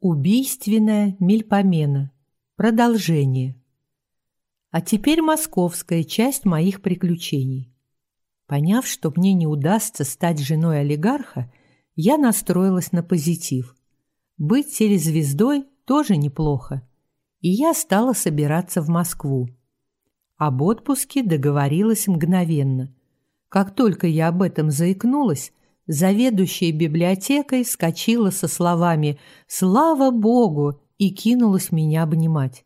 Убийственная мельпомена. Продолжение. А теперь московская часть моих приключений. Поняв, что мне не удастся стать женой олигарха, я настроилась на позитив. Быть телезвездой тоже неплохо. И я стала собираться в Москву. Об отпуске договорилась мгновенно. Как только я об этом заикнулась, заведующая библиотекой скочила со словами «Слава Богу!» и кинулась меня обнимать.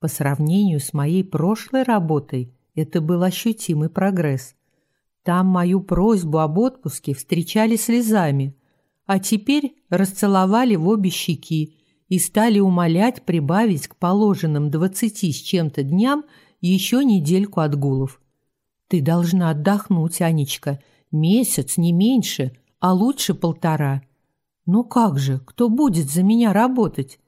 По сравнению с моей прошлой работой это был ощутимый прогресс. Там мою просьбу об отпуске встречали слезами, а теперь расцеловали в обе щеки и стали умолять прибавить к положенным двадцати с чем-то дням еще недельку отгулов. «Ты должна отдохнуть, Анечка, месяц, не меньше, а лучше полтора». «Ну как же, кто будет за меня работать?»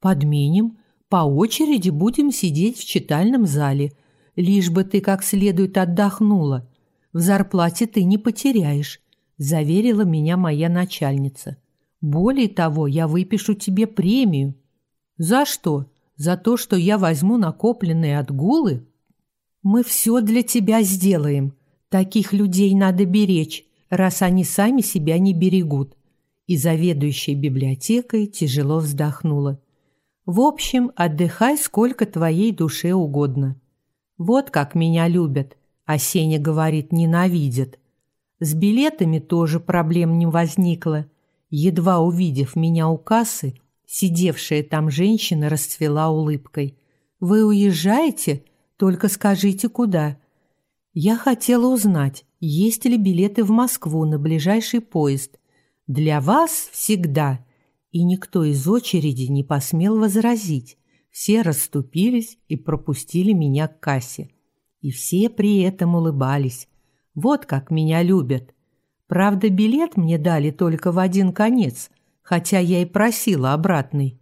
«Подменим, по очереди будем сидеть в читальном зале, лишь бы ты как следует отдохнула. В зарплате ты не потеряешь», – заверила меня моя начальница. «Более того, я выпишу тебе премию». «За что? За то, что я возьму накопленные отгулы?» «Мы все для тебя сделаем. Таких людей надо беречь, раз они сами себя не берегут». И заведующая библиотекой тяжело вздохнула. «В общем, отдыхай сколько твоей душе угодно. Вот как меня любят, а Сеня говорит, ненавидят. С билетами тоже проблем не возникло. Едва увидев меня у кассы, сидевшая там женщина расцвела улыбкой. «Вы уезжаете? Только скажите, куда?» Я хотела узнать, есть ли билеты в Москву на ближайший поезд. «Для вас всегда!» И никто из очереди не посмел возразить. Все расступились и пропустили меня к кассе и все при этом улыбались. Вот как меня любят. Правда, билет мне дали только в один конец, хотя я и просила обратный.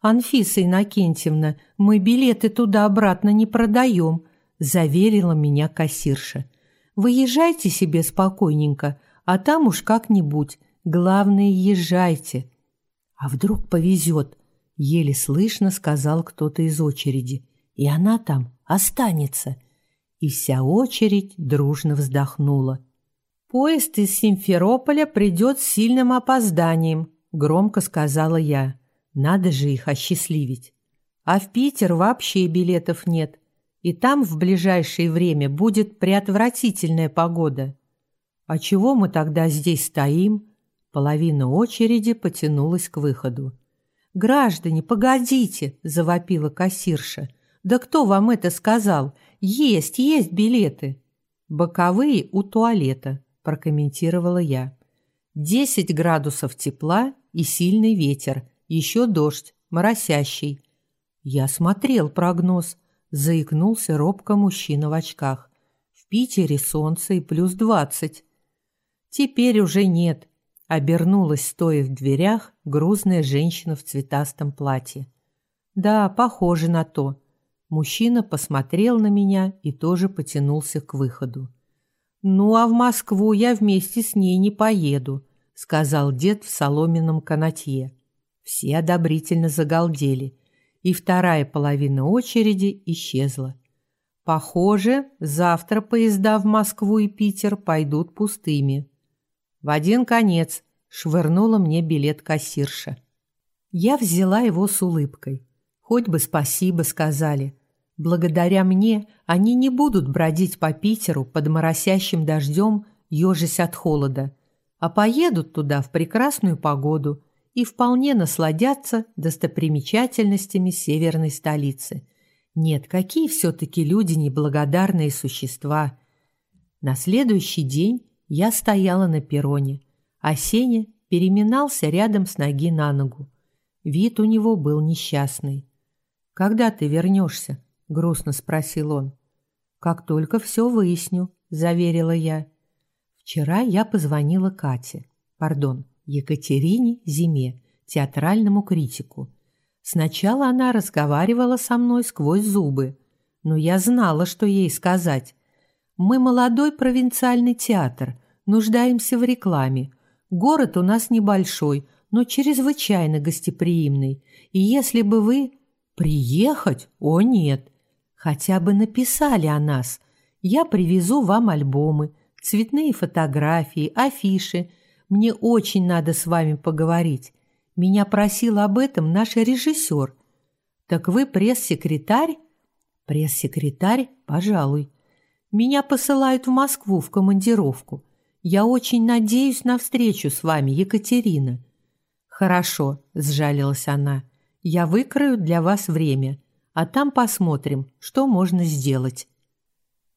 «Анфиса Иннокентьевна, мы билеты туда-обратно не продаем», заверила меня кассирша. «Вы себе спокойненько, а там уж как-нибудь. Главное, езжайте». «А вдруг повезет?» — еле слышно сказал кто-то из очереди. «И она там останется» и вся очередь дружно вздохнула. «Поезд из Симферополя придет с сильным опозданием», – громко сказала я. «Надо же их осчастливить. А в Питер вообще билетов нет, и там в ближайшее время будет преотвратительная погода. А чего мы тогда здесь стоим?» Половина очереди потянулась к выходу. «Граждане, погодите!» – завопила кассирша. «Да кто вам это сказал? Есть, есть билеты. Боковые у туалета, прокомментировала я. Десять градусов тепла и сильный ветер, еще дождь, моросящий. Я смотрел прогноз, заикнулся робко мужчина в очках. В Питере солнце и плюс двадцать. Теперь уже нет, обернулась, стоя в дверях, грузная женщина в цветастом платье. Да, похоже на то. Мужчина посмотрел на меня и тоже потянулся к выходу. «Ну, а в Москву я вместе с ней не поеду», — сказал дед в соломенном канатье. Все одобрительно загалдели, и вторая половина очереди исчезла. Похоже, завтра поезда в Москву и Питер пойдут пустыми. В один конец швырнула мне билет кассирша. Я взяла его с улыбкой. Хоть бы спасибо сказали. Благодаря мне они не будут бродить по Питеру под моросящим дождем, ежась от холода, а поедут туда в прекрасную погоду и вполне насладятся достопримечательностями северной столицы. Нет, какие все-таки люди неблагодарные существа. На следующий день я стояла на перроне, а Сеня переминался рядом с ноги на ногу. Вид у него был несчастный. «Когда ты вернешься?» – грустно спросил он. «Как только все выясню», – заверила я. Вчера я позвонила Кате, пардон, Екатерине Зиме, театральному критику. Сначала она разговаривала со мной сквозь зубы, но я знала, что ей сказать. «Мы молодой провинциальный театр, нуждаемся в рекламе. Город у нас небольшой, но чрезвычайно гостеприимный. И если бы вы... Приехать? О, нет. Хотя бы написали о нас. Я привезу вам альбомы, цветные фотографии, афиши. Мне очень надо с вами поговорить. Меня просил об этом наш режиссер. Так вы пресс-секретарь? Пресс-секретарь? Пожалуй. Меня посылают в Москву в командировку. Я очень надеюсь на встречу с вами, Екатерина. Хорошо, сжалилась она. Я выкрою для вас время, а там посмотрим, что можно сделать.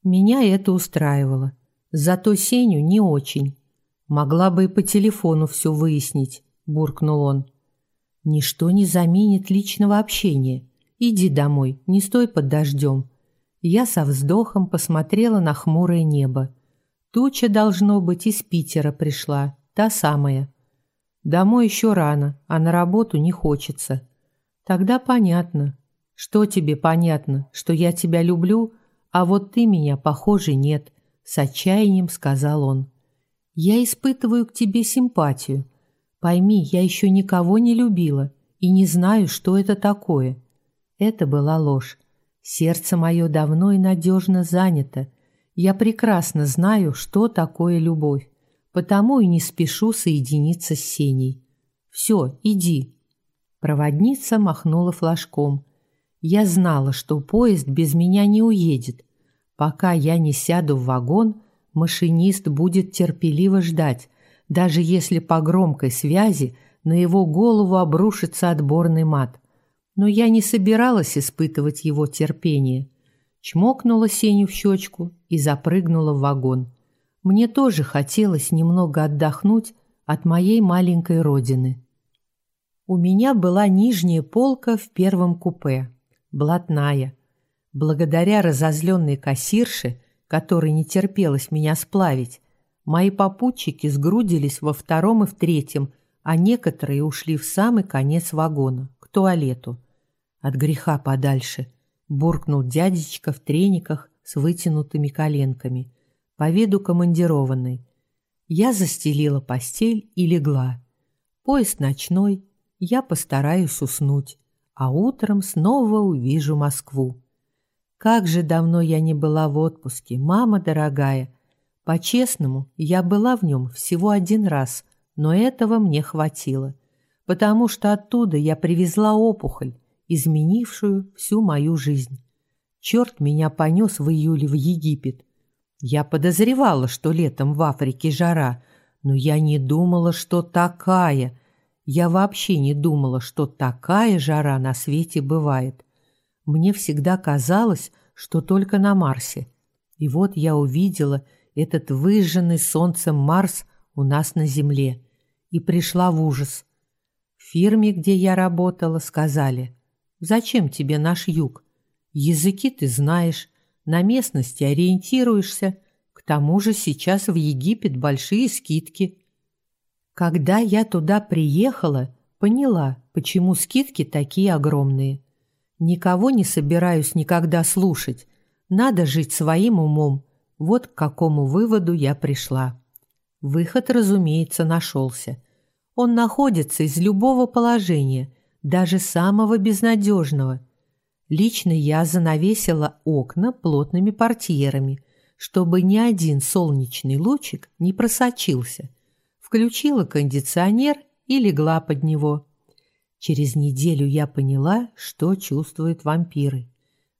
Меня это устраивало. Зато Сеню не очень. Могла бы и по телефону все выяснить, буркнул он. Ничто не заменит личного общения. Иди домой, не стой под дождем. Я со вздохом посмотрела на хмурое небо. Туча, должно быть, из Питера пришла, та самая. Домой еще рано, а на работу не хочется. Тогда понятно. Что тебе понятно? Что я тебя люблю, а вот ты меня, похоже, нет, с отчаянием сказал он. Я испытываю к тебе симпатию. Пойми, я еще никого не любила и не знаю, что это такое. Это была ложь. Сердце мое давно и надежно занято. Я прекрасно знаю, что такое любовь, потому и не спешу соединиться с Сеней. Все, иди. Проводница махнула флажком. Я знала, что поезд без меня не уедет. Пока я не сяду в вагон, машинист будет терпеливо ждать, даже если по громкой связи на его голову обрушится отборный мат. Но я не собиралась испытывать его терпение чмокнула Сеню в щечку и запрыгнула в вагон. Мне тоже хотелось немного отдохнуть от моей маленькой родины. У меня была нижняя полка в первом купе, блатная. Благодаря разозленной кассирше, которой не терпелось меня сплавить, мои попутчики сгрудились во втором и в третьем, а некоторые ушли в самый конец вагона, к туалету. От греха подальше – буркнул дядечка в трениках с вытянутыми коленками, по виду командированный. Я застелила постель и легла. Поезд ночной, я постараюсь уснуть, а утром снова увижу Москву. Как же давно я не была в отпуске, мама дорогая. По-честному, я была в нем всего один раз, но этого мне хватило, потому что оттуда я привезла опухоль, изменившую всю мою жизнь. Черт меня понес в июле в Египет. Я подозревала, что летом в Африке жара, но я не думала, что такая. Я вообще не думала, что такая жара на свете бывает. Мне всегда казалось, что только на Марсе. И вот я увидела этот выжженный солнцем Марс у нас на Земле и пришла в ужас. В фирме, где я работала, сказали, Зачем тебе наш юг? Языки ты знаешь, на местности ориентируешься. К тому же сейчас в Египет большие скидки. Когда я туда приехала, поняла, почему скидки такие огромные. Никого не собираюсь никогда слушать. Надо жить своим умом. Вот к какому выводу я пришла. Выход, разумеется, нашелся. Он находится из любого положения – даже самого безнадежного. Лично я занавесила окна плотными портьерами, чтобы ни один солнечный лучик не просочился. Включила кондиционер и легла под него. Через неделю я поняла, что чувствуют вампиры.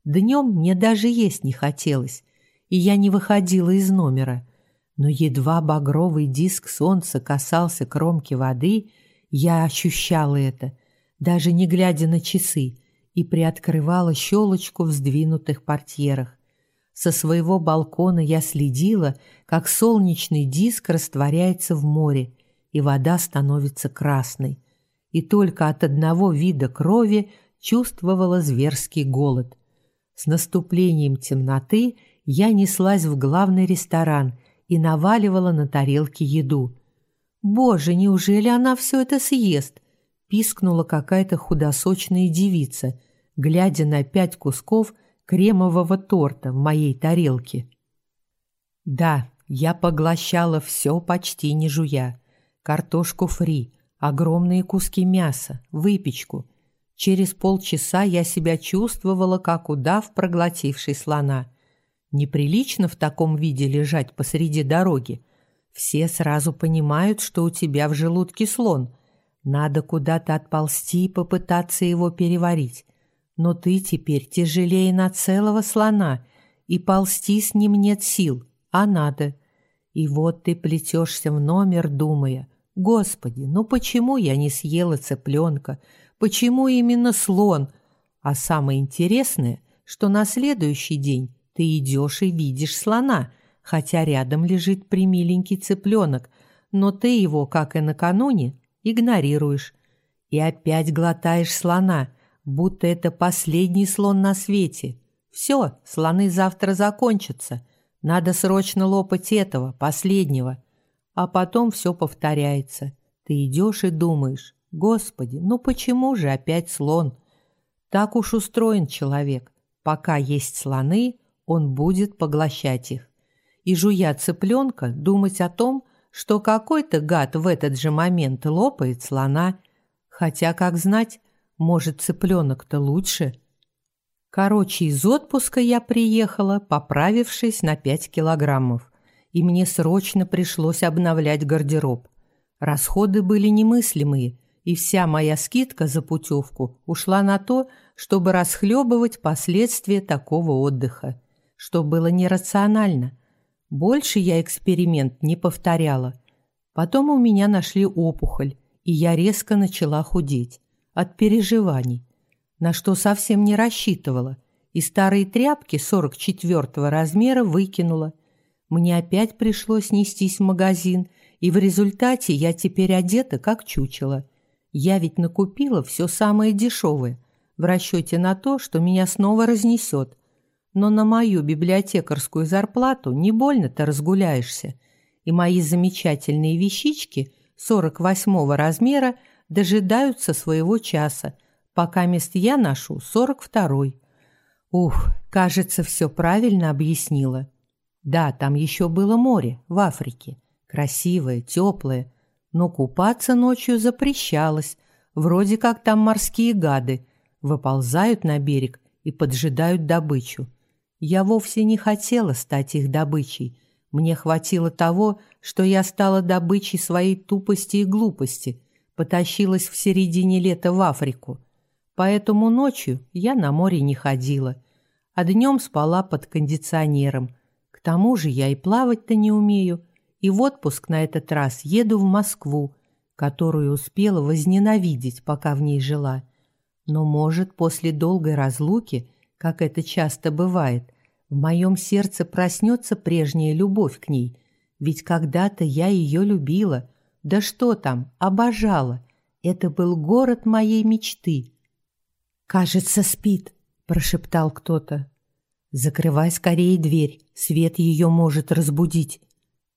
Днем мне даже есть не хотелось, и я не выходила из номера. Но едва багровый диск солнца касался кромки воды, я ощущала это — даже не глядя на часы, и приоткрывала щелочку в сдвинутых портьерах. Со своего балкона я следила, как солнечный диск растворяется в море, и вода становится красной. И только от одного вида крови чувствовала зверский голод. С наступлением темноты я неслась в главный ресторан и наваливала на тарелки еду. «Боже, неужели она все это съест?» пискнула какая-то худосочная девица, глядя на пять кусков кремового торта в моей тарелке. Да, я поглощала все почти не жуя. Картошку фри, огромные куски мяса, выпечку. Через полчаса я себя чувствовала, как удав, проглотивший слона. Неприлично в таком виде лежать посреди дороги. Все сразу понимают, что у тебя в желудке слон. Надо куда-то отползти и попытаться его переварить. Но ты теперь тяжелее на целого слона, и ползти с ним нет сил, а надо. И вот ты плетешься в номер, думая, «Господи, ну почему я не съела цыпленка? Почему именно слон?» А самое интересное, что на следующий день ты идешь и видишь слона, хотя рядом лежит примиленький цыпленок, но ты его, как и накануне, игнорируешь. И опять глотаешь слона, будто это последний слон на свете. Все, слоны завтра закончатся. Надо срочно лопать этого, последнего. А потом все повторяется. Ты идешь и думаешь, Господи, ну почему же опять слон? Так уж устроен человек. Пока есть слоны, он будет поглощать их. И жуя цыпленка, думать о том, что какой-то гад в этот же момент лопает слона. Хотя, как знать, может, цыпленок-то лучше. Короче, из отпуска я приехала, поправившись на пять килограммов, и мне срочно пришлось обновлять гардероб. Расходы были немыслимые, и вся моя скидка за путевку ушла на то, чтобы расхлебывать последствия такого отдыха, что было нерационально. Больше я эксперимент не повторяла. Потом у меня нашли опухоль, и я резко начала худеть от переживаний, на что совсем не рассчитывала, и старые тряпки 44-го размера выкинула. Мне опять пришлось нестись в магазин, и в результате я теперь одета как чучело. Я ведь накупила все самое дешевое, в расчете на то, что меня снова разнесет. Но на мою библиотекарскую зарплату не больно-то разгуляешься, и мои замечательные вещички 48-го размера дожидаются своего часа, пока мест я ношу сорок второй. Ух, кажется, все правильно объяснила. Да, там еще было море, в Африке. Красивое, теплое. Но купаться ночью запрещалось. Вроде как там морские гады выползают на берег и поджидают добычу. Я вовсе не хотела стать их добычей. Мне хватило того, что я стала добычей своей тупости и глупости – потащилась в середине лета в Африку. Поэтому ночью я на море не ходила, а днем спала под кондиционером. Тому же я и плавать-то не умею, и в отпуск на этот раз еду в Москву, которую успела возненавидеть, пока в ней жила. Но, может, после долгой разлуки, как это часто бывает, в моем сердце проснется прежняя любовь к ней, ведь когда-то я ее любила – да что там, обожала. Это был город моей мечты. «Кажется, спит», – прошептал кто-то. «Закрывай скорее дверь, свет ее может разбудить.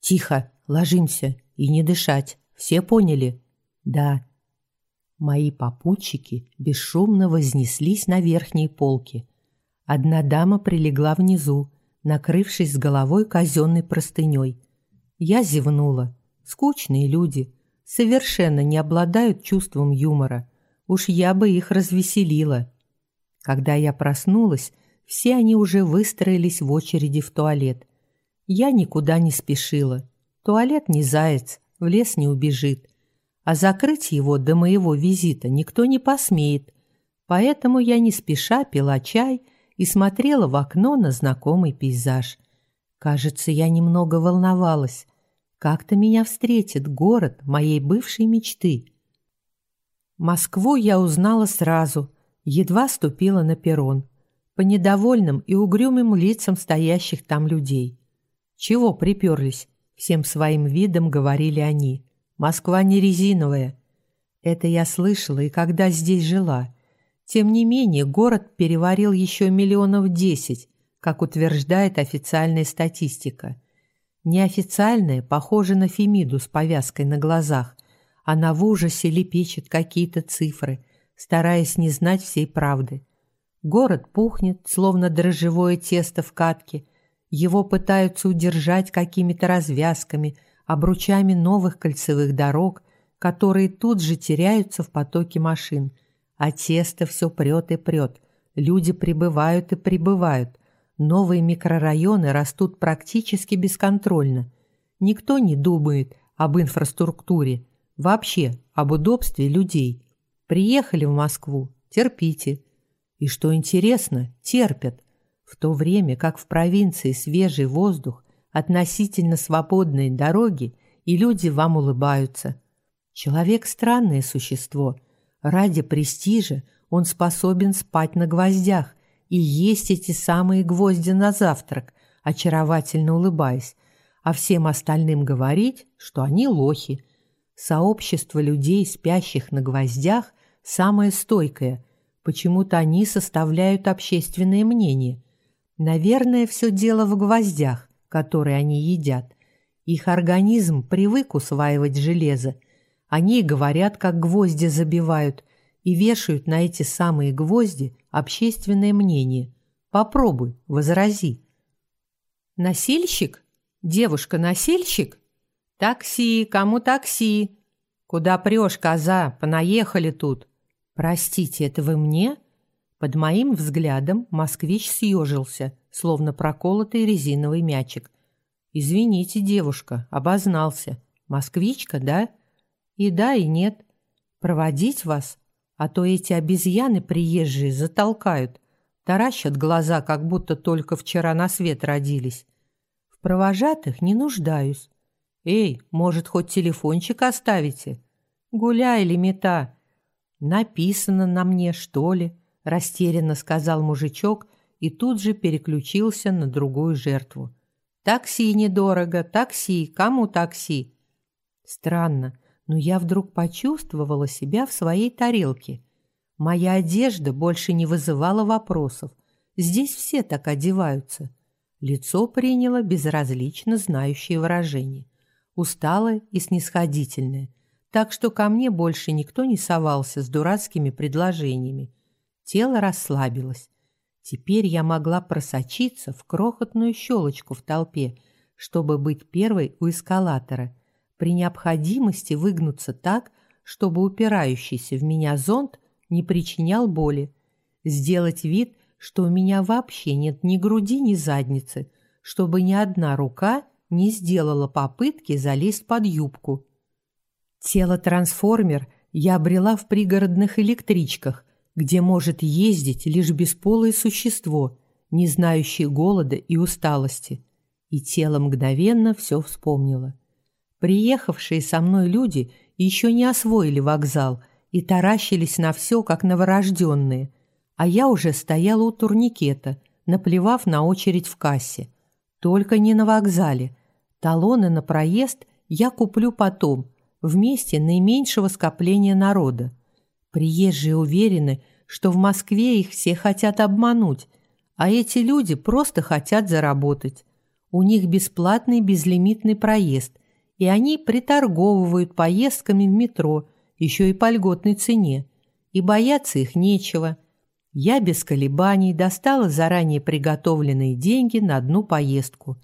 Тихо, ложимся и не дышать. Все поняли?» «Да». Мои попутчики бесшумно вознеслись на верхней полке. Одна дама прилегла внизу, накрывшись с головой казенной простыней. Я зевнула. Скучные люди, совершенно не обладают чувством юмора. Уж я бы их развеселила. Когда я проснулась, все они уже выстроились в очереди в туалет. Я никуда не спешила. Туалет не заяц, в лес не убежит. А закрыть его до моего визита никто не посмеет. Поэтому я не спеша пила чай и смотрела в окно на знакомый пейзаж. Кажется, я немного волновалась. Как-то меня встретит город моей бывшей мечты. Москву я узнала сразу, едва ступила на перрон, по недовольным и угрюмым лицам стоящих там людей. Чего приперлись? Всем своим видом говорили они. Москва не резиновая. Это я слышала и когда здесь жила. Тем не менее, город переварил еще миллионов десять, как утверждает официальная статистика – Неофициальная похожа на Фемиду с повязкой на глазах. Она в ужасе лепечет какие-то цифры, стараясь не знать всей правды. Город пухнет, словно дрожжевое тесто в катке. Его пытаются удержать какими-то развязками, обручами новых кольцевых дорог, которые тут же теряются в потоке машин. А тесто все прет и прет. Люди прибывают и прибывают. Новые микрорайоны растут практически бесконтрольно. Никто не думает об инфраструктуре, вообще об удобстве людей. Приехали в Москву, терпите. И что интересно, терпят. В то время как в провинции свежий воздух, относительно свободные дороги, и люди вам улыбаются. Человек – странное существо. Ради престижа он способен спать на гвоздях и есть эти самые гвозди на завтрак, очаровательно улыбаясь, а всем остальным говорить, что они лохи. Сообщество людей, спящих на гвоздях, самое стойкое. Почему-то они составляют общественное мнение. Наверное, все дело в гвоздях, которые они едят. Их организм привык усваивать железо. Они говорят, как гвозди забивают, и вешают на эти самые гвозди общественное мнение. Попробуй, возрази. Насильщик? Девушка-насильщик? Такси, кому такси? Куда прешь, коза? Понаехали тут. Простите, это вы мне? Под моим взглядом москвич съежился, словно проколотый резиновый мячик. Извините, девушка, обознался. Москвичка, да? И да, и нет. Проводить вас? А то эти обезьяны приезжие затолкают, таращат глаза, как будто только вчера на свет родились. В провожатых не нуждаюсь. Эй, может, хоть телефончик оставите? Гуляй, лимита. Написано на мне, что ли? Растерянно сказал мужичок и тут же переключился на другую жертву. Такси недорого, такси, кому такси? Странно, но я вдруг почувствовала себя в своей тарелке. Моя одежда больше не вызывала вопросов. Здесь все так одеваются. Лицо приняло безразлично знающее выражение. Усталое и снисходительное. Так что ко мне больше никто не совался с дурацкими предложениями. Тело расслабилось. Теперь я могла просочиться в крохотную щелочку в толпе, чтобы быть первой у эскалатора – при необходимости выгнуться так, чтобы упирающийся в меня зонт не причинял боли, сделать вид, что у меня вообще нет ни груди, ни задницы, чтобы ни одна рука не сделала попытки залезть под юбку. Тело-трансформер я обрела в пригородных электричках, где может ездить лишь бесполое существо, не знающее голода и усталости. И тело мгновенно все вспомнило. Приехавшие со мной люди еще не освоили вокзал и таращились на все, как новорожденные, а я уже стояла у турникета, наплевав на очередь в кассе. Только не на вокзале. Талоны на проезд я куплю потом, вместе наименьшего скопления народа. Приезжие уверены, что в Москве их все хотят обмануть, а эти люди просто хотят заработать. У них бесплатный безлимитный проезд, и они приторговывают поездками в метро, еще и по льготной цене. И бояться их нечего. Я без колебаний достала заранее приготовленные деньги на одну поездку.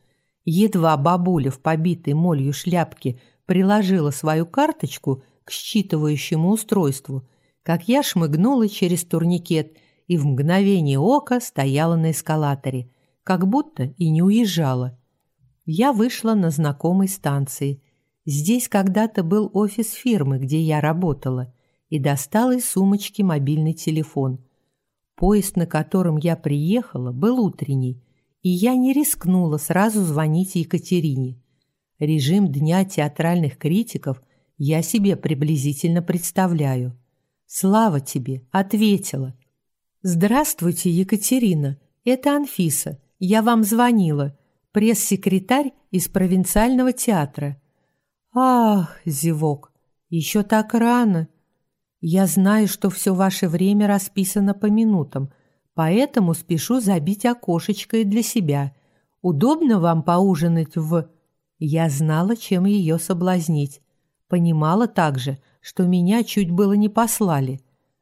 Едва бабуля в побитой молью шляпке приложила свою карточку к считывающему устройству, как я шмыгнула через турникет и в мгновение ока стояла на эскалаторе, как будто и не уезжала. Я вышла на знакомой станции Здесь когда-то был офис фирмы, где я работала, и достал из сумочки мобильный телефон. Поезд, на котором я приехала, был утренний, и я не рискнула сразу звонить Екатерине. Режим Дня театральных критиков я себе приблизительно представляю. «Слава тебе!» — ответила. «Здравствуйте, Екатерина. Это Анфиса. Я вам звонила. Пресс-секретарь из провинциального театра. «Ах, зевок, еще так рано. Я знаю, что все ваше время расписано по минутам, поэтому спешу забить окошечко и для себя. Удобно вам поужинать в...» Я знала, чем ее соблазнить. Понимала также, что меня чуть было не послали.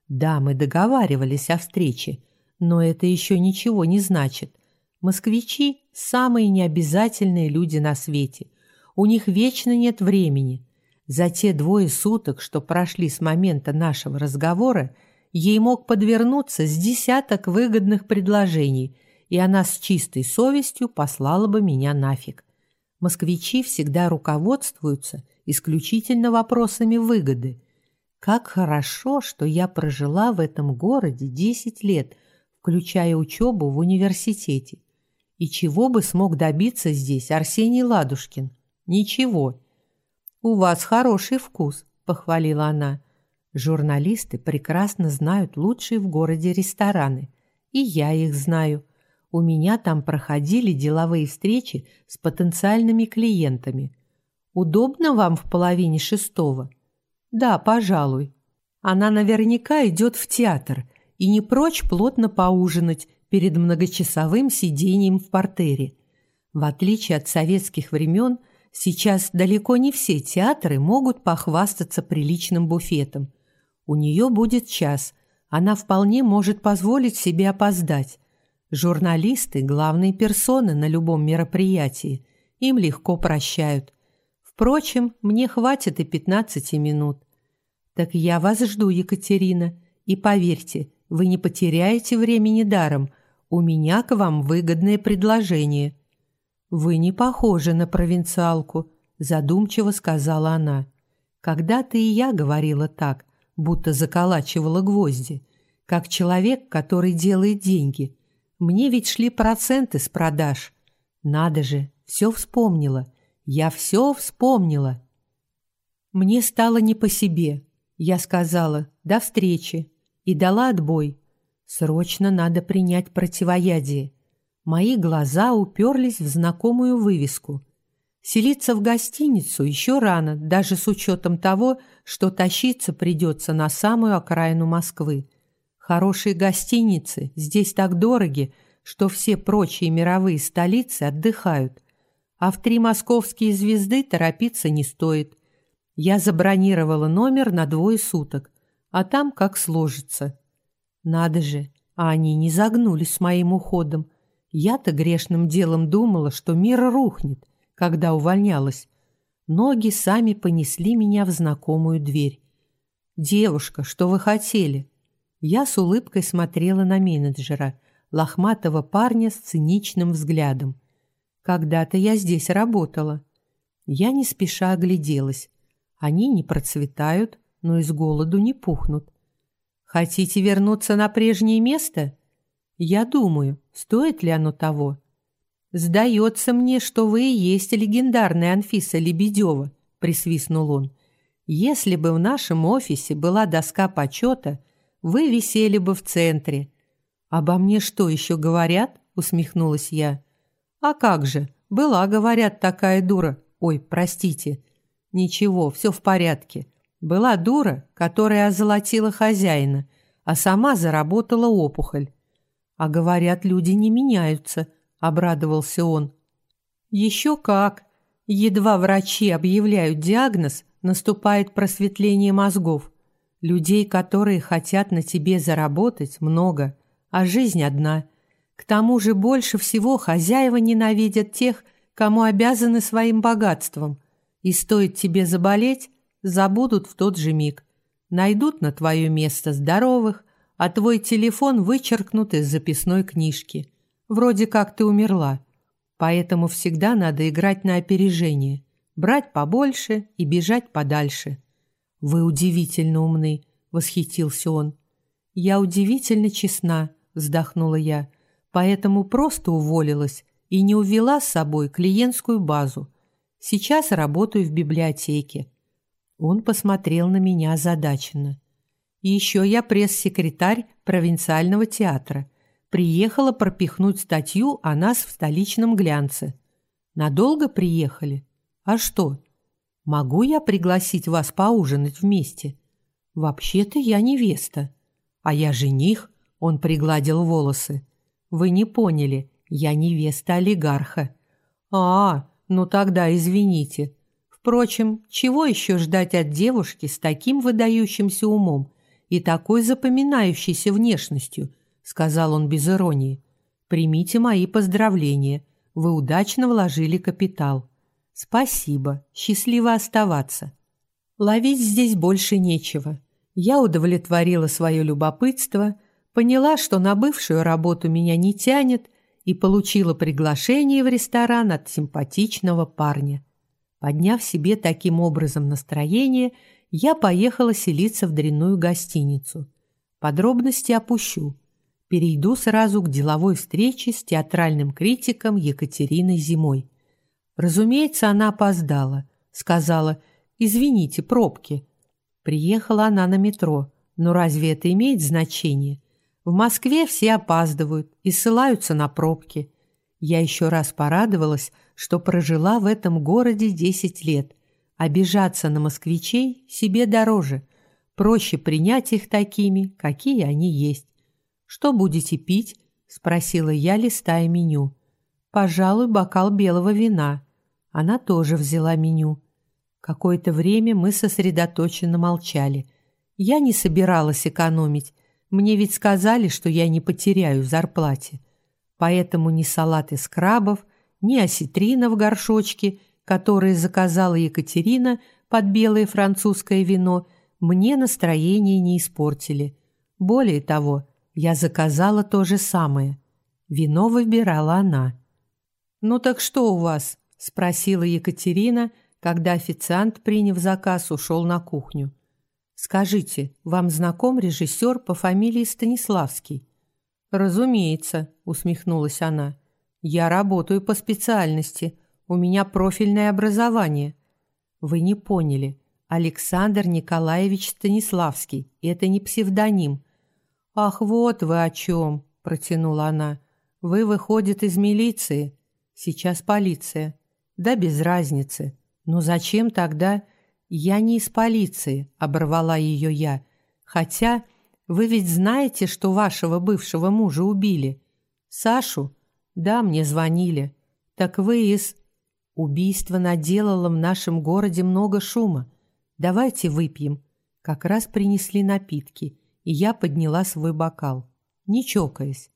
Да, мы договаривались о встрече, но это еще ничего не значит. Москвичи – самые необязательные люди на свете. У них вечно нет времени. За те двое суток, что прошли с момента нашего разговора, ей мог подвернуться с десяток выгодных предложений, и она с чистой совестью послала бы меня нафиг. Москвичи всегда руководствуются исключительно вопросами выгоды. Как хорошо, что я прожила в этом городе 10 лет, включая учебу в университете. И чего бы смог добиться здесь Арсений Ладушкин? Ничего. «У вас хороший вкус», – похвалила она. «Журналисты прекрасно знают лучшие в городе рестораны. И я их знаю. У меня там проходили деловые встречи с потенциальными клиентами. Удобно вам в половине шестого?» «Да, пожалуй. Она наверняка идет в театр и не прочь плотно поужинать перед многочасовым сидением в портере. В отличие от советских времен – Сейчас далеко не все театры могут похвастаться приличным буфетом. У нее будет час. Она вполне может позволить себе опоздать. Журналисты – главные персоны на любом мероприятии. Им легко прощают. Впрочем, мне хватит и 15 минут. Так я вас жду, Екатерина. И поверьте, вы не потеряете времени даром. У меня к вам выгодное предложение – «Вы не похожи на провинциалку», – задумчиво сказала она. «Когда-то и я говорила так, будто заколачивала гвозди, как человек, который делает деньги. Мне ведь шли проценты с продаж. Надо же, все вспомнила. Я все вспомнила». Мне стало не по себе. Я сказала «до встречи» и дала отбой. Срочно надо принять противоядие. Мои глаза уперлись в знакомую вывеску. Селиться в гостиницу еще рано, даже с учетом того, что тащиться придется на самую окраину Москвы. Хорошие гостиницы здесь так дороги, что все прочие мировые столицы отдыхают. А в три московские звезды торопиться не стоит. Я забронировала номер на двое суток, а там как сложится. Надо же, а они не загнулись с моим уходом. Я-то грешным делом думала, что мир рухнет, когда увольнялась. Ноги сами понесли меня в знакомую дверь. «Девушка, что вы хотели?» Я с улыбкой смотрела на менеджера, лохматого парня с циничным взглядом. «Когда-то я здесь работала». Я не спеша огляделась. Они не процветают, но из голоду не пухнут. «Хотите вернуться на прежнее место?» Я думаю, стоит ли оно того. Сдается мне, что вы и есть легендарная Анфиса Лебедева, присвистнул он. Если бы в нашем офисе была доска почета, вы висели бы в центре. Обо мне что еще говорят? усмехнулась я. А как же? Была, говорят, такая дура. Ой, простите. Ничего, все в порядке. Была дура, которая озолотила хозяина, а сама заработала опухоль. А говорят, люди не меняются, обрадовался он. Еще как. Едва врачи объявляют диагноз, наступает просветление мозгов. Людей, которые хотят на тебе заработать, много, а жизнь одна. К тому же больше всего хозяева ненавидят тех, кому обязаны своим богатством. И стоит тебе заболеть, забудут в тот же миг. Найдут на твое место здоровых, а твой телефон вычеркнут из записной книжки. Вроде как ты умерла. Поэтому всегда надо играть на опережение, брать побольше и бежать подальше. Вы удивительно умны, восхитился он. Я удивительно честна, вздохнула я, поэтому просто уволилась и не увела с собой клиентскую базу. Сейчас работаю в библиотеке. Он посмотрел на меня озадаченно. И еще я пресс-секретарь провинциального театра. Приехала пропихнуть статью о нас в столичном глянце. Надолго приехали? А что? Могу я пригласить вас поужинать вместе? Вообще-то я невеста. А я жених, он пригладил волосы. Вы не поняли, я невеста олигарха. А, ну тогда извините. Впрочем, чего еще ждать от девушки с таким выдающимся умом, и такой запоминающейся внешностью», — сказал он без иронии. «Примите мои поздравления. Вы удачно вложили капитал. Спасибо. Счастливо оставаться». Ловить здесь больше нечего. Я удовлетворила свое любопытство, поняла, что на бывшую работу меня не тянет, и получила приглашение в ресторан от симпатичного парня. Подняв себе таким образом настроение, я поехала селиться в дрянную гостиницу. Подробности опущу. Перейду сразу к деловой встрече с театральным критиком Екатериной Зимой. Разумеется, она опоздала. Сказала «Извините, пробки». Приехала она на метро. Но разве это имеет значение? В Москве все опаздывают и ссылаются на пробки. Я еще раз порадовалась, что прожила в этом городе 10 лет. Обижаться на москвичей себе дороже. Проще принять их такими, какие они есть. «Что будете пить?» – спросила я, листая меню. «Пожалуй, бокал белого вина». Она тоже взяла меню. Какое-то время мы сосредоточенно молчали. Я не собиралась экономить. Мне ведь сказали, что я не потеряю зарплате. Поэтому ни салат из крабов, ни осетрина в горшочке, которые заказала Екатерина под белое французское вино, мне настроение не испортили. Более того, я заказала то же самое. Вино выбирала она. «Ну так что у вас?» – спросила Екатерина, когда официант, приняв заказ, ушел на кухню. «Скажите, вам знаком режиссер по фамилии Станиславский?» «Разумеется», – усмехнулась она. «Я работаю по специальности. У меня профильное образование». «Вы не поняли. Александр Николаевич Станиславский. Это не псевдоним». «Ах, вот вы о чем», – протянула она. «Вы, выходит, из милиции. Сейчас полиция. Да без разницы. Но зачем тогда...» «Я не из полиции», – оборвала ее я. «Хотя вы ведь знаете, что вашего бывшего мужа убили? Сашу? Да, мне звонили. Так вы из... Убийство наделало в нашем городе много шума. Давайте выпьем. Как раз принесли напитки, и я подняла свой бокал, не чокаясь.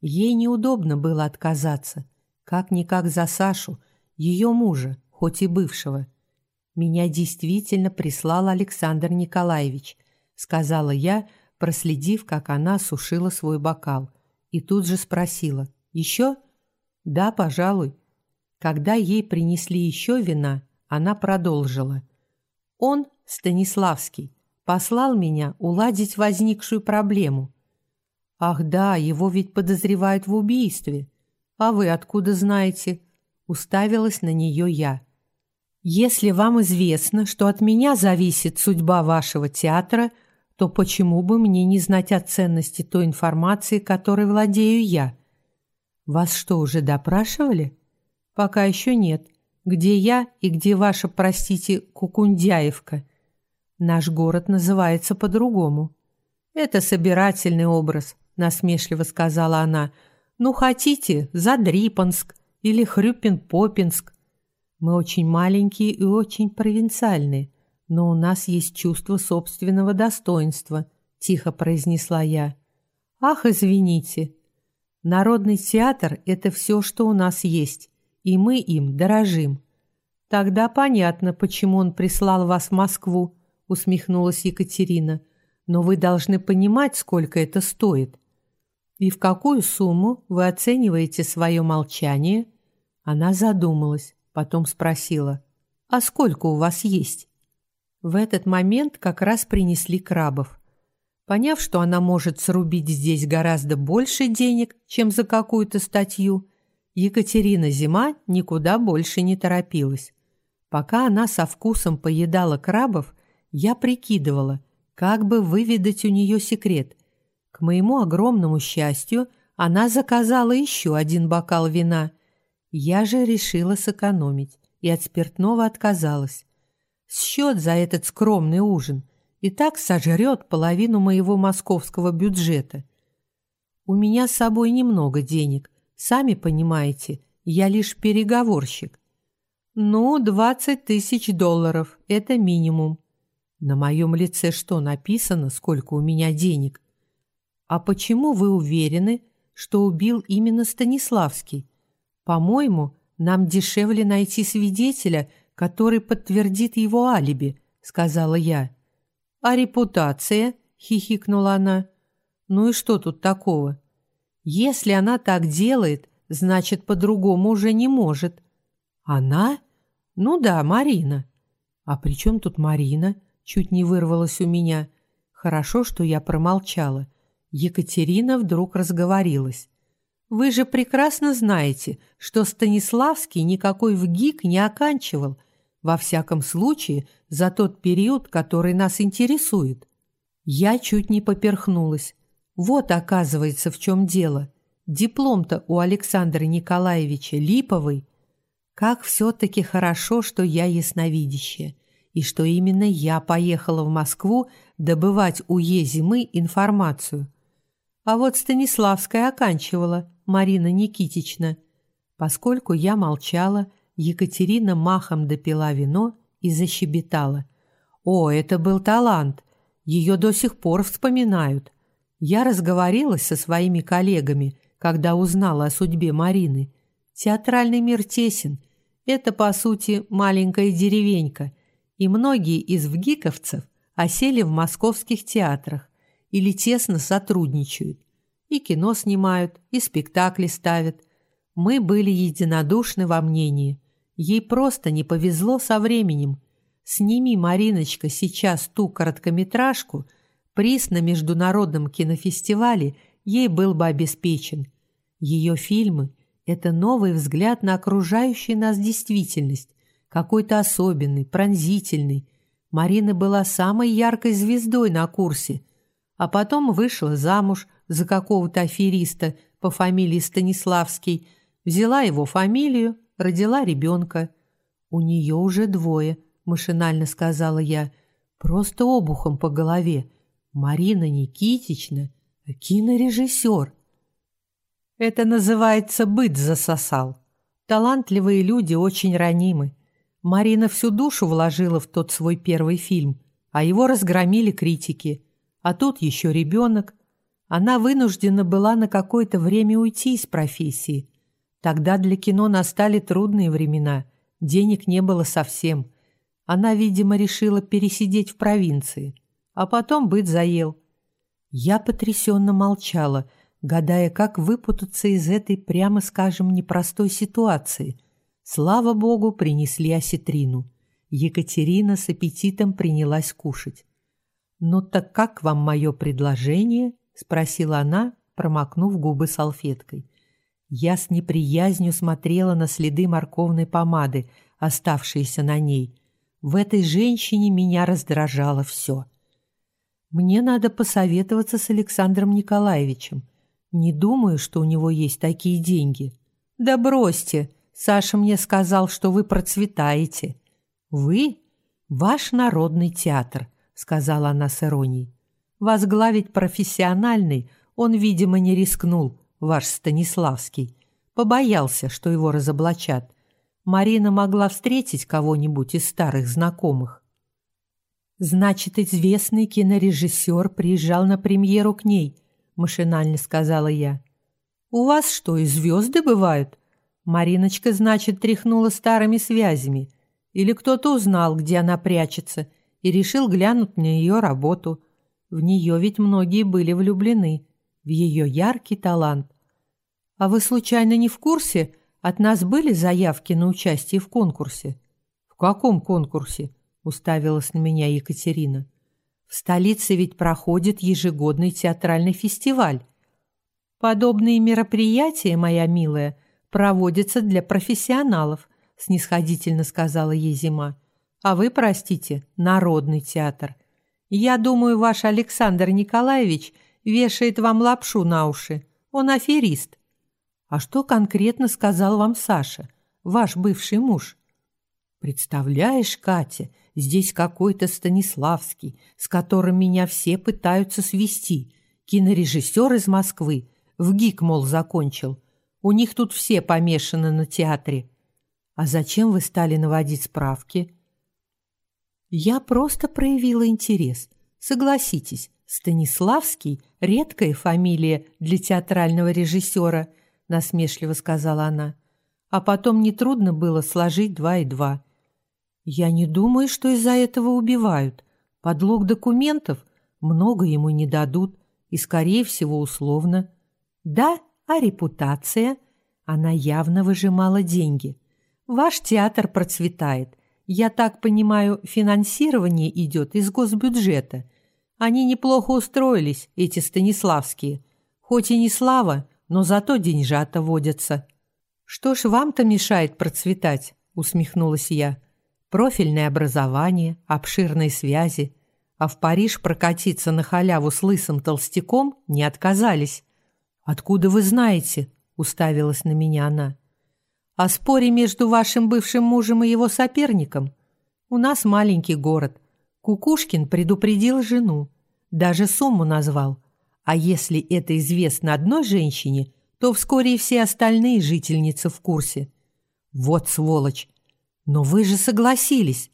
Ей неудобно было отказаться. Как-никак за Сашу, ее мужа, хоть и бывшего. Меня действительно прислал Александр Николаевич, сказала я, проследив, как она сушила свой бокал, и тут же спросила «Еще?» «Да, пожалуй». Когда ей принесли еще вина, она продолжила. «Он, Станиславский, послал меня уладить возникшую проблему». «Ах да, его ведь подозревают в убийстве. А вы откуда знаете?» Уставилась на нее я. «Если вам известно, что от меня зависит судьба вашего театра, — то почему бы мне не знать о ценности той информации, которой владею я? Вас что, уже допрашивали? Пока еще нет. Где я и где ваша, простите, Кукундяевка? Наш город называется по-другому. Это собирательный образ, насмешливо сказала она. Ну, хотите, Задрипанск или Хрюпин-Попинск. Мы очень маленькие и очень провинциальные но у нас есть чувство собственного достоинства», – тихо произнесла я. «Ах, извините. Народный театр – это все, что у нас есть, и мы им дорожим». «Тогда понятно, почему он прислал вас в Москву», – усмехнулась Екатерина. «Но вы должны понимать, сколько это стоит». «И в какую сумму вы оцениваете свое молчание?» Она задумалась, потом спросила. «А сколько у вас есть?» В этот момент как раз принесли крабов. Поняв, что она может срубить здесь гораздо больше денег, чем за какую-то статью, Екатерина Зима никуда больше не торопилась. Пока она со вкусом поедала крабов, я прикидывала, как бы выведать у нее секрет. К моему огромному счастью, она заказала еще один бокал вина. Я же решила сэкономить и от спиртного отказалась счет за этот скромный ужин и так сожрет половину моего московского бюджета. У меня с собой немного денег, сами понимаете, я лишь переговорщик. Ну, двадцать тысяч долларов – это минимум. На моем лице что написано, сколько у меня денег? А почему вы уверены, что убил именно Станиславский? По-моему, нам дешевле найти свидетеля – который подтвердит его алиби», — сказала я. А репутация? хихикнула она. Ну и что тут такого? Если она так делает, значит, по-другому уже не может. Она? Ну да, Марина. А при чем тут Марина? Чуть не вырвалось у меня. Хорошо, что я промолчала. Екатерина вдруг разговорилась. Вы же прекрасно знаете, что Станиславский никакой ВГИК не оканчивал, во всяком случае, за тот период, который нас интересует. Я чуть не поперхнулась. Вот, оказывается, в чем дело. Диплом-то у Александра Николаевича липовый. Как все-таки хорошо, что я ясновидящая, и что именно я поехала в Москву добывать у Езимы информацию. А вот Станиславская оканчивала, Марина Никитична. Поскольку я молчала, Екатерина махом допила вино и защебетала. «О, это был талант! Ее до сих пор вспоминают. Я разговорилась со своими коллегами, когда узнала о судьбе Марины. Театральный мир тесен. Это, по сути, маленькая деревенька, и многие из вгиковцев осели в московских театрах или тесно сотрудничают. И кино снимают, и спектакли ставят. Мы были единодушны во мнении. Ей просто не повезло со временем. Сними, Мариночка, сейчас ту короткометражку, приз на международном кинофестивале ей был бы обеспечен. Ее фильмы – это новый взгляд на окружающую нас действительность, какой-то особенный, пронзительный. Марина была самой яркой звездой на курсе, а потом вышла замуж за какого-то афериста по фамилии Станиславский, взяла его фамилию, родила ребенка. У нее уже двое, машинально сказала я, просто обухом по голове. Марина Никитична – кинорежиссер. Это называется «быт засосал». Талантливые люди очень ранимы. Марина всю душу вложила в тот свой первый фильм, а его разгромили критики. А тут еще ребенок. Она вынуждена была на какое-то время уйти из профессии. Тогда для кино настали трудные времена, денег не было совсем. Она, видимо, решила пересидеть в провинции, а потом быть заел. Я потрясенно молчала, гадая, как выпутаться из этой, прямо скажем, непростой ситуации. Слава богу, принесли осетрину. Екатерина с аппетитом принялась кушать. «Ну так как вам мое предложение?» – спросила она, промокнув губы салфеткой. Я с неприязнью смотрела на следы морковной помады, оставшиеся на ней. В этой женщине меня раздражало все. Мне надо посоветоваться с Александром Николаевичем. Не думаю, что у него есть такие деньги. Да бросьте, Саша мне сказал, что вы процветаете. Вы? Ваш народный театр, сказала она с иронией. Возглавить профессиональный он, видимо, не рискнул, ваш Станиславский. Побоялся, что его разоблачат. Марина могла встретить кого-нибудь из старых знакомых. «Значит, известный кинорежиссер приезжал на премьеру к ней», – машинально сказала я. «У вас что, и звезды бывают?» Мариночка, значит, тряхнула старыми связями. Или кто-то узнал, где она прячется, и решил глянуть на ее работу. В нее ведь многие были влюблены, в ее яркий талант. А вы случайно не в курсе? От нас были заявки на участие в конкурсе. В каком конкурсе? уставилась на меня Екатерина. В столице ведь проходит ежегодный театральный фестиваль. Подобные мероприятия, моя милая, проводятся для профессионалов, снисходительно сказала ей Зима. А вы, простите, народный театр. Я думаю, ваш Александр Николаевич вешает вам лапшу на уши. Он аферист. А что конкретно сказал вам Саша, ваш бывший муж? Представляешь, Катя, здесь какой-то Станиславский, с которым меня все пытаются свести. Кинорежиссер из Москвы. В ГИК, мол, закончил. У них тут все помешаны на театре. А зачем вы стали наводить справки? Я просто проявила интерес. Согласитесь, Станиславский – редкая фамилия для театрального режиссера –— насмешливо сказала она. А потом нетрудно было сложить два и два. Я не думаю, что из-за этого убивают. Подлог документов много ему не дадут, и, скорее всего, условно. Да, а репутация? Она явно выжимала деньги. Ваш театр процветает. Я так понимаю, финансирование идет из госбюджета. Они неплохо устроились, эти Станиславские. Хоть и не слава, но зато деньжата водятся. Что ж вам-то мешает процветать? усмехнулась я. Профильное образование, обширные связи, а в Париж прокатиться на халяву с лысым толстяком не отказались. Откуда вы знаете? уставилась на меня она. О споре между вашим бывшим мужем и его соперником. У нас маленький город. Кукушкин предупредил жену, даже сумму назвал. А если это известно одной женщине, то вскоре и все остальные жительницы в курсе. Вот сволочь. Но вы же согласились.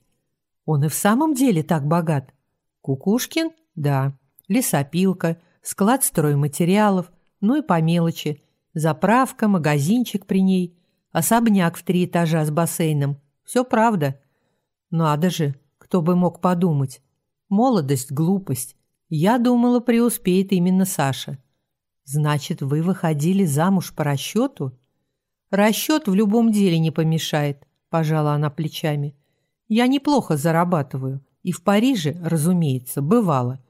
Он и в самом деле так богат. Кукушкин? Да. Лесопилка, склад стройматериалов, ну и по мелочи. Заправка, магазинчик при ней, особняк в три этажа с бассейном. Все правда. Надо же, кто бы мог подумать. Молодость, глупость. Я думала, преуспеет именно Саша. Значит, вы выходили замуж по расчету? Расчет в любом деле не помешает, пожала она плечами. Я неплохо зарабатываю. И в Париже, разумеется, бывало.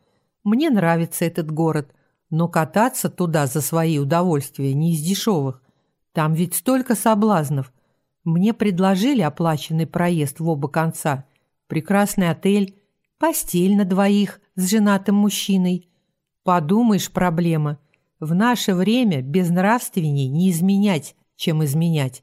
Мне нравится этот город, но кататься туда за свои удовольствия не из дешевых. Там ведь столько соблазнов. Мне предложили оплаченный проезд в оба конца, прекрасный отель, постель на двоих с женатым мужчиной. Подумаешь, проблема. В наше время безнравственней не изменять, чем изменять.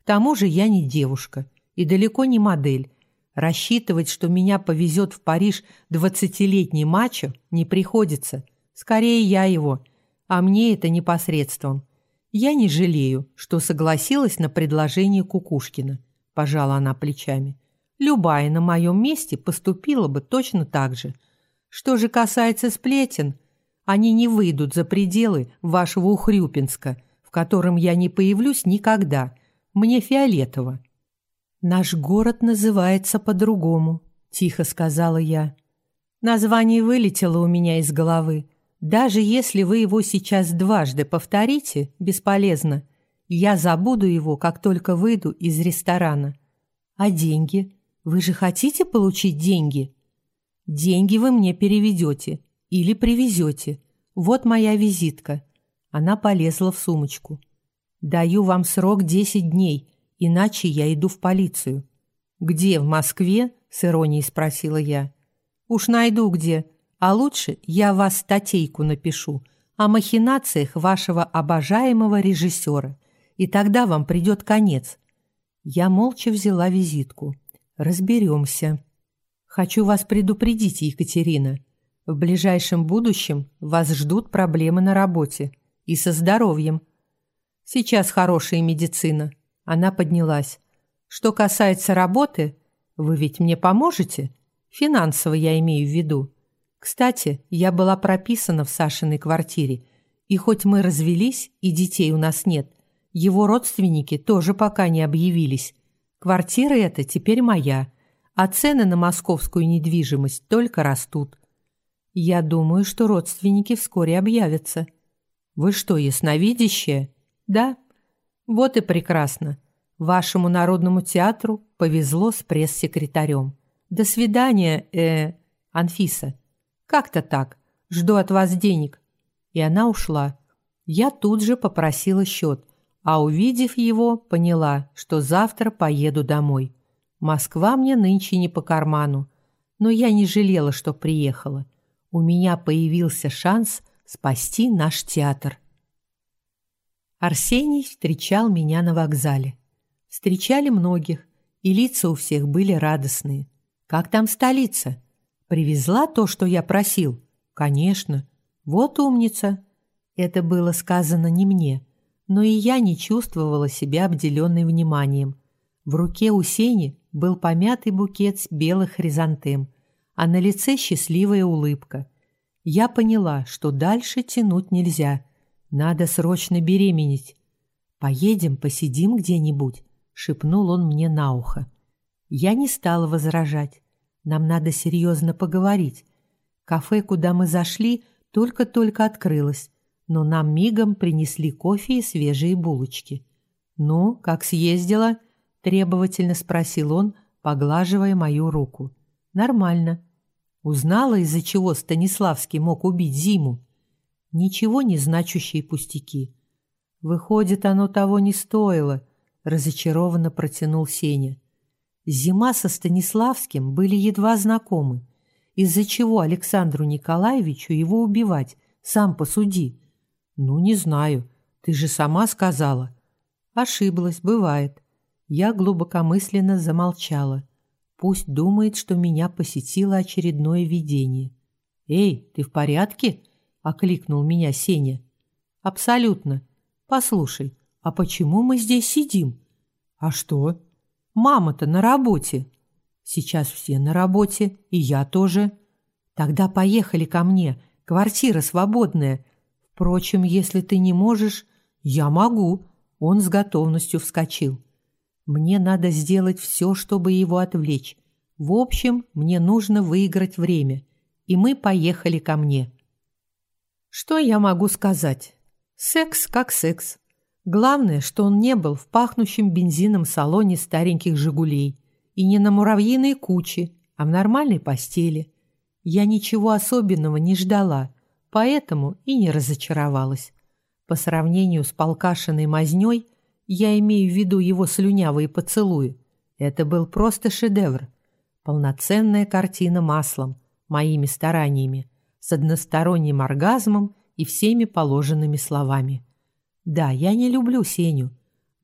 К тому же я не девушка и далеко не модель. Рассчитывать, что меня повезет в Париж двадцатилетний мачо, не приходится. Скорее я его, а мне это непосредством. Я не жалею, что согласилась на предложение Кукушкина, пожала она плечами. Любая на моем месте поступила бы точно так же. Что же касается сплетен, они не выйдут за пределы вашего Ухрюпинска, в котором я не появлюсь никогда. Мне фиолетово. «Наш город называется по-другому», — тихо сказала я. Название вылетело у меня из головы. Даже если вы его сейчас дважды повторите, бесполезно. Я забуду его, как только выйду из ресторана. А деньги? Вы же хотите получить деньги? Деньги вы мне переведете или привезете. Вот моя визитка. Она полезла в сумочку. Даю вам срок десять дней — иначе я иду в полицию. Где в Москве? с иронией спросила я. Уж найду где, а лучше я вас статейку напишу о махинациях вашего обожаемого режиссера, и тогда вам придет конец. Я молча взяла визитку. Разберемся. Хочу вас предупредить, Екатерина. В ближайшем будущем вас ждут проблемы на работе и со здоровьем. Сейчас хорошая медицина, она поднялась. Что касается работы, вы ведь мне поможете? Финансово я имею в виду. Кстати, я была прописана в Сашиной квартире, и хоть мы развелись и детей у нас нет, его родственники тоже пока не объявились. Квартира эта теперь моя, а цены на московскую недвижимость только растут. Я думаю, что родственники вскоре объявятся. Вы что, ясновидящая? Да. Вот и прекрасно. Вашему народному театру повезло с пресс-секретарем. До свидания, э, Анфиса. Как-то так. Жду от вас денег. И она ушла. Я тут же попросила счет, а увидев его, поняла, что завтра поеду домой. Москва мне нынче не по карману, но я не жалела, что приехала. У меня появился шанс спасти наш театр. Арсений встречал меня на вокзале. Встречали многих, и лица у всех были радостные. «Как там столица?» «Привезла то, что я просил?» «Конечно. Вот умница». Это было сказано не мне, но и я не чувствовала себя обделенной вниманием. В руке у Сени был помятый букет с белых хризантем, а на лице счастливая улыбка. Я поняла, что дальше тянуть нельзя. Надо срочно беременеть. Поедем, посидим где-нибудь, шепнул он мне на ухо. Я не стала возражать. Нам надо серьезно поговорить. Кафе, куда мы зашли, только-только открылось, но нам мигом принесли кофе и свежие булочки. «Ну, как съездила?» – требовательно спросил он, поглаживая мою руку. «Нормально. Узнала, из-за чего Станиславский мог убить Зиму?» «Ничего не значащие пустяки». «Выходит, оно того не стоило», – разочарованно протянул Сеня. Зима со Станиславским были едва знакомы, из-за чего Александру Николаевичу его убивать, сам посуди. Ну, не знаю, ты же сама сказала. Ошиблась, бывает. Я глубокомысленно замолчала. Пусть думает, что меня посетило очередное видение. «Эй, ты в порядке?» – окликнул меня Сеня. «Абсолютно. Послушай, а почему мы здесь сидим?» «А что?» Мама-то на работе. Сейчас все на работе, и я тоже. Тогда поехали ко мне. Квартира свободная. Впрочем, если ты не можешь, я могу. Он с готовностью вскочил. Мне надо сделать все, чтобы его отвлечь. В общем, мне нужно выиграть время. И мы поехали ко мне. Что я могу сказать? Секс как секс. Главное, что он не был в пахнущем бензином салоне стареньких «Жигулей» и не на муравьиной куче, а в нормальной постели. Я ничего особенного не ждала, поэтому и не разочаровалась. По сравнению с полкашиной мазнёй, я имею в виду его слюнявые поцелуи, это был просто шедевр. Полноценная картина маслом, моими стараниями, с односторонним оргазмом и всеми положенными словами. Да, я не люблю Сеню,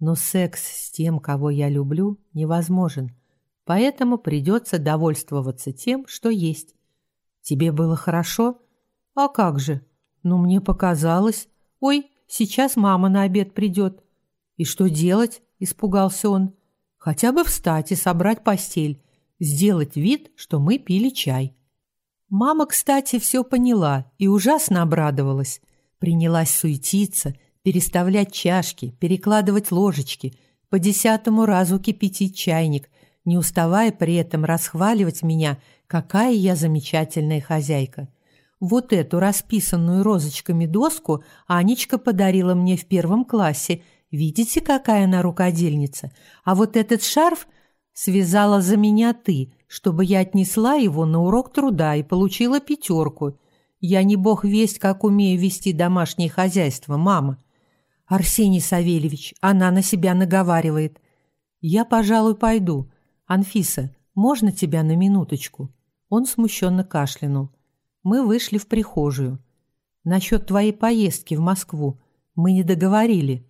но секс с тем, кого я люблю, невозможен. Поэтому придется довольствоваться тем, что есть. Тебе было хорошо? А как же? Ну, мне показалось. Ой, сейчас мама на обед придет. И что делать? Испугался он. Хотя бы встать и собрать постель. Сделать вид, что мы пили чай. Мама, кстати, все поняла и ужасно обрадовалась. Принялась суетиться, переставлять чашки, перекладывать ложечки, по десятому разу кипятить чайник, не уставая при этом расхваливать меня, какая я замечательная хозяйка. Вот эту расписанную розочками доску Анечка подарила мне в первом классе. Видите, какая она рукодельница? А вот этот шарф связала за меня ты, чтобы я отнесла его на урок труда и получила пятерку. Я не бог весть, как умею вести домашнее хозяйство, мама. Арсений Савельевич, она на себя наговаривает. Я, пожалуй, пойду. Анфиса, можно тебя на минуточку? Он смущенно кашлянул. Мы вышли в прихожую. Насчет твоей поездки в Москву мы не договорили.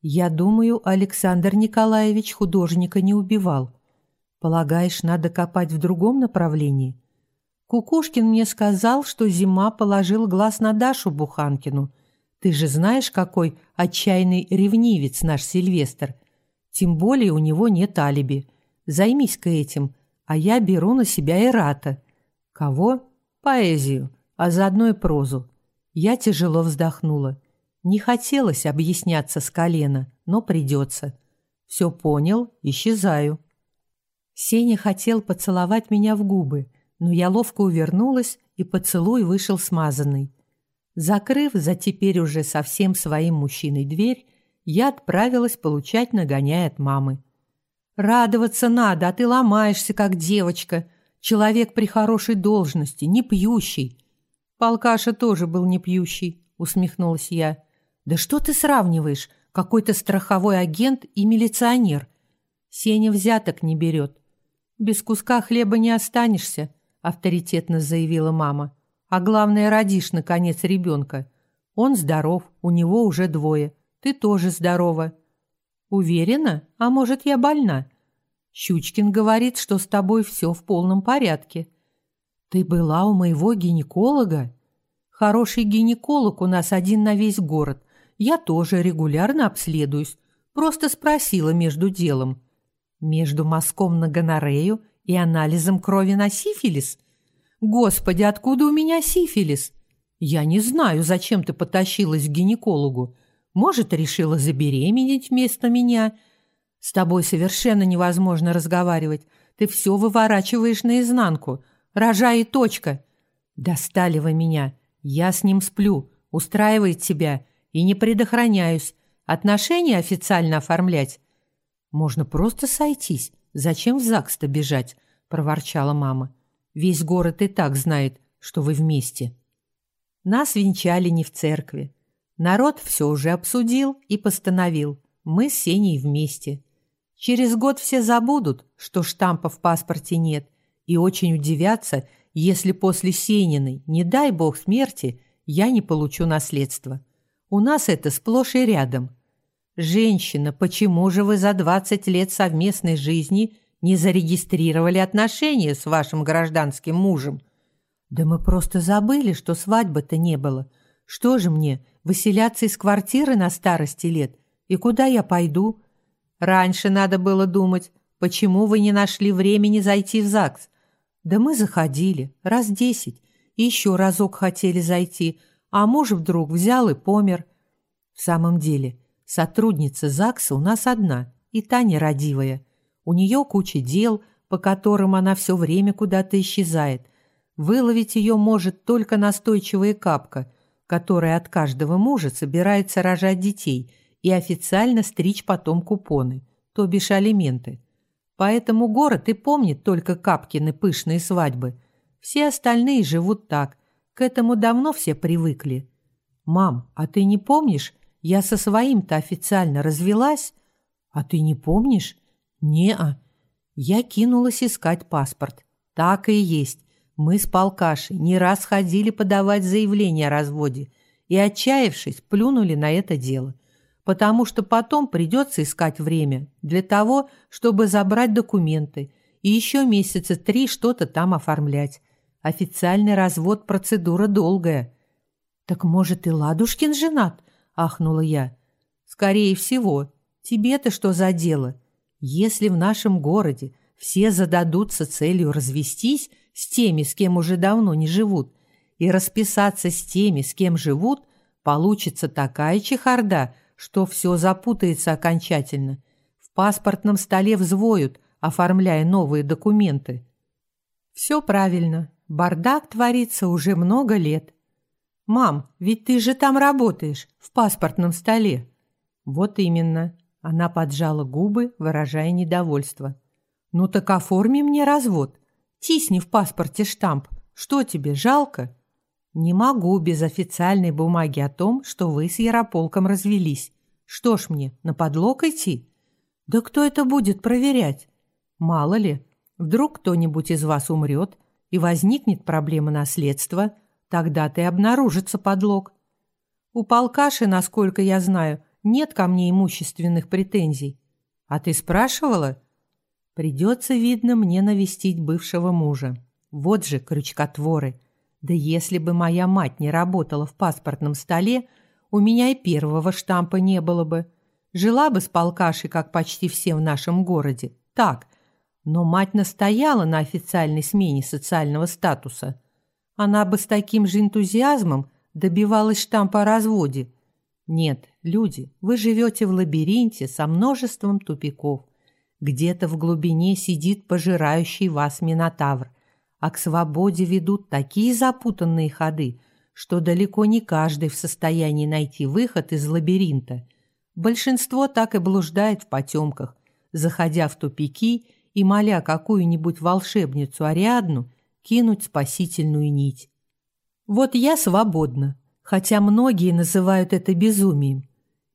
Я думаю, Александр Николаевич художника не убивал. Полагаешь, надо копать в другом направлении? Кукушкин мне сказал, что Зима положил глаз на Дашу Буханкину – ты же знаешь, какой отчаянный ревнивец наш Сильвестр. Тем более у него нет алиби. Займись-ка этим, а я беру на себя Эрата. Кого? Поэзию, а заодно и прозу. Я тяжело вздохнула. Не хотелось объясняться с колена, но придется. Все понял, исчезаю. Сеня хотел поцеловать меня в губы, но я ловко увернулась, и поцелуй вышел смазанный. Закрыв за теперь уже совсем своим мужчиной дверь, я отправилась получать нагоняй от мамы. «Радоваться надо, а ты ломаешься, как девочка. Человек при хорошей должности, не пьющий». «Полкаша тоже был не пьющий», — усмехнулась я. «Да что ты сравниваешь? Какой-то страховой агент и милиционер. Сеня взяток не берет». «Без куска хлеба не останешься», — авторитетно заявила мама. А главное, родишь, наконец, ребенка. Он здоров, у него уже двое. Ты тоже здорова. Уверена? А может, я больна? Щучкин говорит, что с тобой все в полном порядке. Ты была у моего гинеколога? Хороший гинеколог у нас один на весь город. Я тоже регулярно обследуюсь. Просто спросила между делом. Между мазком на гонорею и анализом крови на сифилис – Господи, откуда у меня сифилис? Я не знаю, зачем ты потащилась к гинекологу. Может, решила забеременеть вместо меня? С тобой совершенно невозможно разговаривать. Ты все выворачиваешь наизнанку. Рожай и точка. Достали вы меня. Я с ним сплю. Устраивает тебя. И не предохраняюсь. Отношения официально оформлять? Можно просто сойтись. Зачем в ЗАГС-то бежать? Проворчала мама. Весь город и так знает, что вы вместе. Нас венчали не в церкви. Народ все уже обсудил и постановил. Мы с Сеней вместе. Через год все забудут, что штампа в паспорте нет, и очень удивятся, если после Сениной, не дай бог смерти, я не получу наследство. У нас это сплошь и рядом. Женщина, почему же вы за 20 лет совместной жизни не зарегистрировали отношения с вашим гражданским мужем? Да мы просто забыли, что свадьбы-то не было. Что же мне, выселяться из квартиры на старости лет? И куда я пойду? Раньше надо было думать, почему вы не нашли времени зайти в ЗАГС? Да мы заходили, раз десять, и еще разок хотели зайти, а муж вдруг взял и помер. В самом деле, сотрудница ЗАГСа у нас одна, и та нерадивая. У нее куча дел, по которым она все время куда-то исчезает. Выловить ее может только настойчивая капка, которая от каждого мужа собирается рожать детей и официально стричь потом купоны, то бишь алименты. Поэтому город и помнит только Капкины пышные свадьбы. Все остальные живут так. К этому давно все привыкли. «Мам, а ты не помнишь? Я со своим-то официально развелась?» «А ты не помнишь?» «Не-а». Я кинулась искать паспорт. Так и есть. Мы с Полкашей не раз ходили подавать заявление о разводе и, отчаявшись, плюнули на это дело – потому что потом придется искать время для того, чтобы забрать документы и еще месяца три что-то там оформлять. Официальный развод – процедура долгая. «Так, может, и Ладушкин женат?» – ахнула я. «Скорее всего. Тебе-то что за дело? Если в нашем городе все зададутся целью развестись с теми, с кем уже давно не живут, и расписаться с теми, с кем живут, получится такая чехарда – что все запутается окончательно. В паспортном столе взвоют, оформляя новые документы. Все правильно. Бардак творится уже много лет. «Мам, ведь ты же там работаешь, в паспортном столе». «Вот именно». Она поджала губы, выражая недовольство. «Ну так оформи мне развод. Тисни в паспорте штамп. Что тебе, жалко?» Не могу без официальной бумаги о том, что вы с Ярополком развелись. Что ж мне, на подлог идти? Да кто это будет проверять? Мало ли, вдруг кто-нибудь из вас умрет, и возникнет проблема наследства, тогда-то и обнаружится подлог. У полкаши, насколько я знаю, нет ко мне имущественных претензий. А ты спрашивала? Придется, видно, мне навестить бывшего мужа. Вот же крючкотворы. Да если бы моя мать не работала в паспортном столе, у меня и первого штампа не было бы. Жила бы с полкашей, как почти все в нашем городе. Так. Но мать настояла на официальной смене социального статуса. Она бы с таким же энтузиазмом добивалась штампа о разводе. Нет, люди, вы живете в лабиринте со множеством тупиков. Где-то в глубине сидит пожирающий вас минотавр а к свободе ведут такие запутанные ходы, что далеко не каждый в состоянии найти выход из лабиринта. Большинство так и блуждает в потемках, заходя в тупики и моля какую-нибудь волшебницу Ариадну кинуть спасительную нить. Вот я свободна, хотя многие называют это безумием.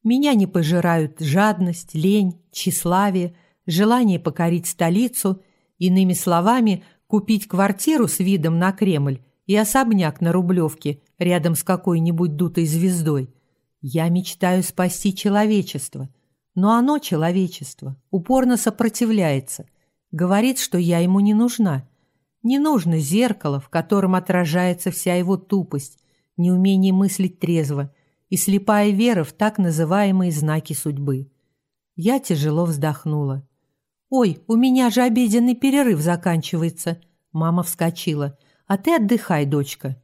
Меня не пожирают жадность, лень, тщеславие, желание покорить столицу, иными словами, купить квартиру с видом на Кремль и особняк на Рублевке рядом с какой-нибудь дутой звездой. Я мечтаю спасти человечество, но оно, человечество, упорно сопротивляется, говорит, что я ему не нужна. Не нужно зеркало, в котором отражается вся его тупость, неумение мыслить трезво и слепая вера в так называемые знаки судьбы. Я тяжело вздохнула. «Ой, у меня же обеденный перерыв заканчивается!» Мама вскочила. «А ты отдыхай, дочка».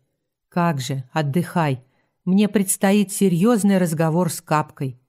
«Как же, отдыхай. Мне предстоит серьезный разговор с Капкой.